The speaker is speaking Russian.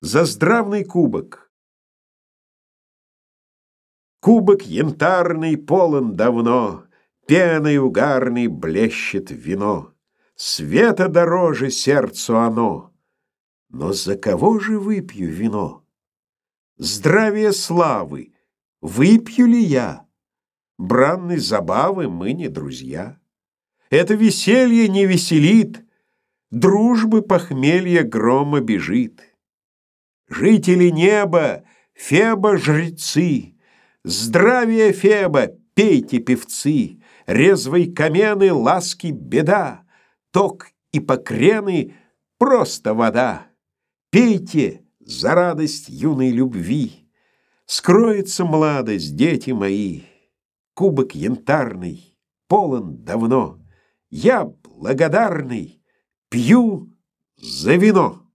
За здравный кубок. Кубок янтарный полон давно, Пеной угарной блещет вино. Света дороже сердцу оно. Но за кого же выпью вино? Здравия славы, выпью ли я? Бранной забавы мы не друзья. Это веселье не веселит, Дружбы похмелья грома бежит. Жители неба, Феба жрецы, Здравия Феба, пейте певцы, Резвой камены ласки беда, Ток и покрены просто вода. Пейте за радость юной любви, Скроется младость, дети мои, Кубок янтарный, полон давно, Я благодарный пью за вино.